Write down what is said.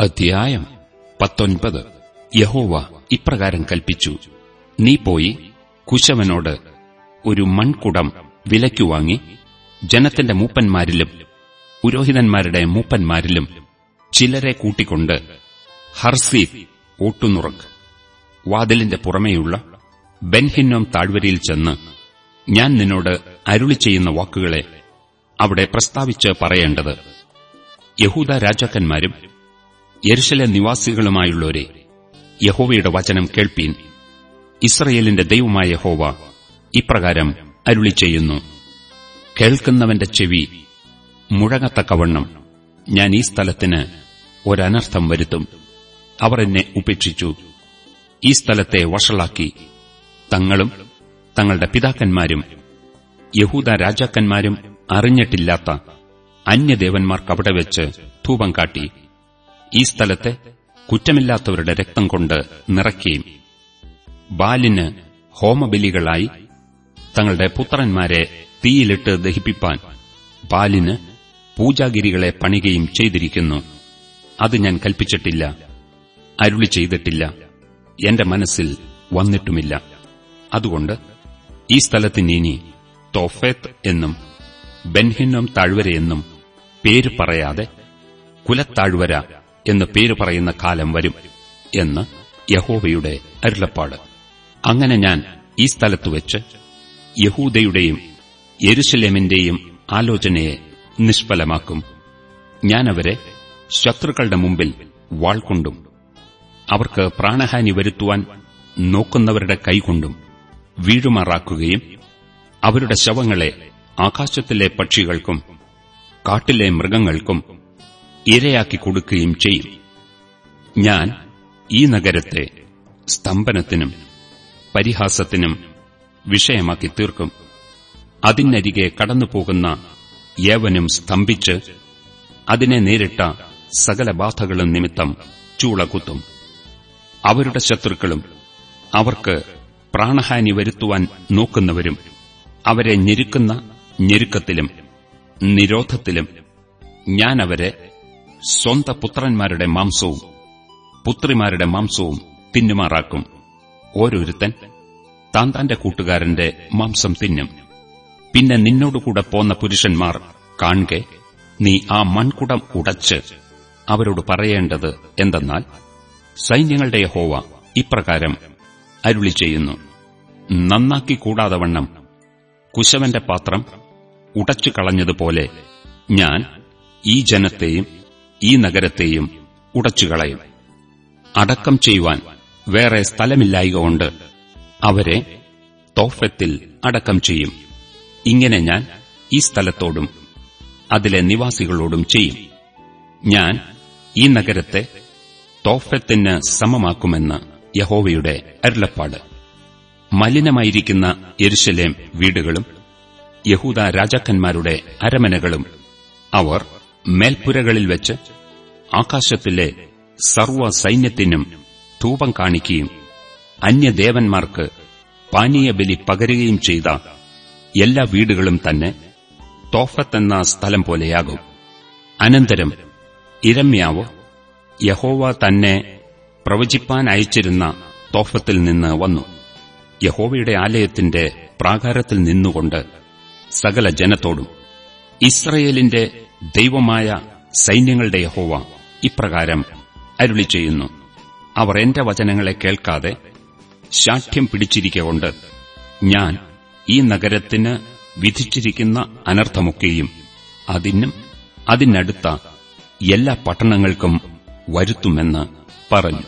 അധ്യായം പത്തൊൻപത്. യഹോവ ഇപ്രകാരം കൽപ്പിച്ചു. നീ പോയി കുശവനോട് ഒരു മൺകുടം വിലയ്ക്കു വാങ്ങി ജനത്തിന്റെ മൂപ്പന്മാരിലും പുരോഹിതന്മാരുടെ മൂപ്പന്മാരിലും ചിലരെ കൂട്ടിക്കൊണ്ട് ഹർസീഫ് ഓട്ടുനുറക്ക് വാതിലിന്റെ പുറമേയുള്ള ബെൻഹിന്നോം താഴ്വരയിൽ ചെന്ന് ഞാൻ നിന്നോട് അരുളി ചെയ്യുന്ന വാക്കുകളെ അവിടെ പ്രസ്താവിച്ച് പറയേണ്ടത് യഹൂദ രാജാക്കന്മാരും യെരുശലെ നിവാസികളുമായുള്ളവരെ യഹോവയുടെ വചനം കേൾപ്പീൻ. ഇസ്രയേലിന്റെ ദൈവമായ യഹോവ ഇപ്രകാരം അരുളി ചെയ്യുന്നു കേൾക്കുന്നവന്റെ ചെവി മുഴങ്ങത്തക്കവണ്ണം ഞാൻ ഈ സ്ഥലത്തിന് ഒരനർത്ഥം വരുത്തും. അവർ എന്നെ ഉപേക്ഷിച്ചു. ഈ സ്ഥലത്തെ വഷളാക്കി. തങ്ങളും തങ്ങളുടെ പിതാക്കന്മാരും യഹൂദ രാജാക്കന്മാരും അറിഞ്ഞിട്ടില്ലാത്ത അന്യദേവന്മാർക്കവിടെ വെച്ച് ധൂപം കാട്ടി. ഈ സ്ഥലത്തെ കുറ്റമില്ലാത്തവരുടെ രക്തം കൊണ്ട് നിറയ്ക്കുകയും ബാലിന് ഹോമബലികളായി തങ്ങളുടെ പുത്രന്മാരെ തീയിലിട്ട് ദഹിപ്പിപ്പാൻ ബാലിന് പൂജാഗിരികളെ പണികയും ചെയ്തിരിക്കുന്നു. അത് ഞാൻ കൽപ്പിച്ചിട്ടില്ല. അരുളി ചെയ്തിട്ടില്ല. എന്റെ മനസ്സിൽ വന്നിട്ടുമില്ല. അതുകൊണ്ട് ഈ സ്ഥലത്തിന് ഇനി തോഫേത്ത് എന്നും ബെൻഹിന്നം താഴ്വരയെന്നും പേര് പറയാതെ കുലത്താഴ്വര എന്ന് പേര് പറയുന്ന കാലം വരും എന്ന് യഹോവയുടെ അരുളപ്പാട്. അങ്ങനെ ഞാൻ ഈ സ്ഥലത്തു വെച്ച് യഹൂദയുടെയും യെരുശലേമിന്റെയും ആലോചനയെ നിഷ്ഫലമാക്കും. ഞാനവരെ ശത്രുക്കളുടെ മുമ്പിൽ വാൾകൊണ്ടും അവർക്ക് പ്രാണഹാനി വരുത്തുവാൻ നോക്കുന്നവരുടെ കൈകൊണ്ടും വീഴുമാറാക്കുകയും അവരുടെ ശവങ്ങളെ ആകാശത്തിലെ പക്ഷികൾക്കും കാട്ടിലെ മൃഗങ്ങൾക്കും ഇരയാക്കി കൊടുക്കുകയും ചെയ്യും. ഞാൻ ഈ നഗരത്തെ സ്തംഭനത്തിനും പരിഹാസത്തിനും വിഷയമാക്കി തീർക്കും. അതിനരികെ കടന്നുപോകുന്ന യവനും സ്തംഭിച്ച് അതിനെ നേരിട്ട സകല ബാധകളും നിമിത്തം ചൂളകുത്തും. അവരുടെ ശത്രുക്കളും അവർക്ക് പ്രാണഹാനി വരുത്തുവാൻ നോക്കുന്നവരും അവരെ ഞെരുക്കുന്ന ഞെരുക്കത്തിലും നിരോധത്തിലും ഞാൻ അവരെ സ്വന്ത പുത്രന്മാരുടെ മാംസവും പുത്രിമാരുടെ മാംസവും തിന്നുമാറാക്കും. ഓരോരുത്തൻ താൻ തന്റെ കൂട്ടുകാരന്റെ മാംസം തിന്നും. പിന്നെ നിന്നോടുകൂടെ പോന്ന പുരുഷന്മാർ കാണുകെ നീ ആ മൺകുടം ഉടച്ച് അവരോട് പറയേണ്ടത് എന്തെന്നാൽ സൈന്യങ്ങളുടെ ഹോവ ഇപ്രകാരം അരുളി ചെയ്യുന്നു. നന്നാക്കി കൂടാതെ വണ്ണം കുശവന്റെ പാത്രം ഉടച്ചു കളഞ്ഞതുപോലെ ഞാൻ ഈ ജനത്തെയും ഈ നഗരത്തെയും ഉടച്ചുകളയും. അടക്കം ചെയ്യുവാൻ വേറെ സ്ഥലമില്ലായകൊണ്ട് അവരെ തോഫത്തിൽ അടക്കം ചെയ്യും. ഇങ്ങനെ ഞാൻ ഈ സ്ഥലത്തോടും അതിലെ നിവാസികളോടും ചെയ്യും. ഞാൻ ഈ നഗരത്തെ തോഫത്തിന് സമമാക്കുമെന്ന് യഹോവയുടെ അരുളപ്പാട്. മലിനമായിരിക്കുന്ന യെരുശലേം വീടുകളും യഹൂദ രാജാക്കന്മാരുടെ അരമനകളും അവർ മേൽപ്പുരകളിൽ വെച്ച് ആകാശത്തിലെ സർവ സൈന്യത്തിനും ധൂപം കാണിക്കുകയും അന്യദേവന്മാർക്ക് പാനീയബലി പകരുകയും ചെയ്ത എല്ലാ വീടുകളും തന്നെ തോഫത്തെന്ന സ്ഥലം പോലെയാകും. അനന്തരം ഇരമ്യാവ് യഹോവ തന്നെ പ്രവചിപ്പാൻ അയച്ചിരുന്ന തോഫത്തിൽ നിന്ന് വന്നു. യഹോവയുടെ ആലയത്തിന്റെ പ്രാകാരത്തിൽ നിന്നുകൊണ്ട് സകല ജനത്തോടും ഇസ്രയേലിന്റെ ദൈവമായ സൈന്യങ്ങളുടെ യഹോവ ഇപ്രകാരം അരുളി ചെയ്യുന്നു അവർ എന്റെ വചനങ്ങളെ കേൾക്കാതെ ശാഠ്യം പിടിച്ചിരിക്കൊണ്ട് ഞാൻ ഈ നഗരത്തിന് വിധിച്ചിരിക്കുന്ന അനർത്ഥമൊക്കെയും അതിനും അതിനടുത്ത എല്ലാ പട്ടണങ്ങൾക്കും വരുത്തുമെന്ന് പറഞ്ഞു.